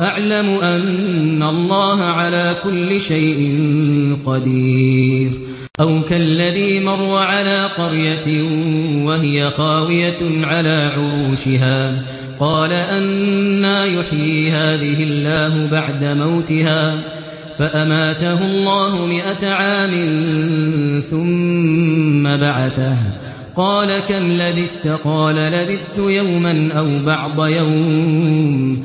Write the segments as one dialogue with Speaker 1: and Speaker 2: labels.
Speaker 1: أعلم أن الله على كل شيء قدير. أو كالذي مر على قرية وهي خاوية على عروشها. قال أنا يحيي هذه الله بعد موتها. فأماته الله مئة عام ثم بعثه. قال كم لبثت؟ قال لبثت يوما أو بعض يوم.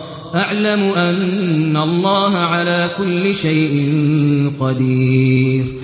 Speaker 1: أعلم أن الله على كل شيء قدير.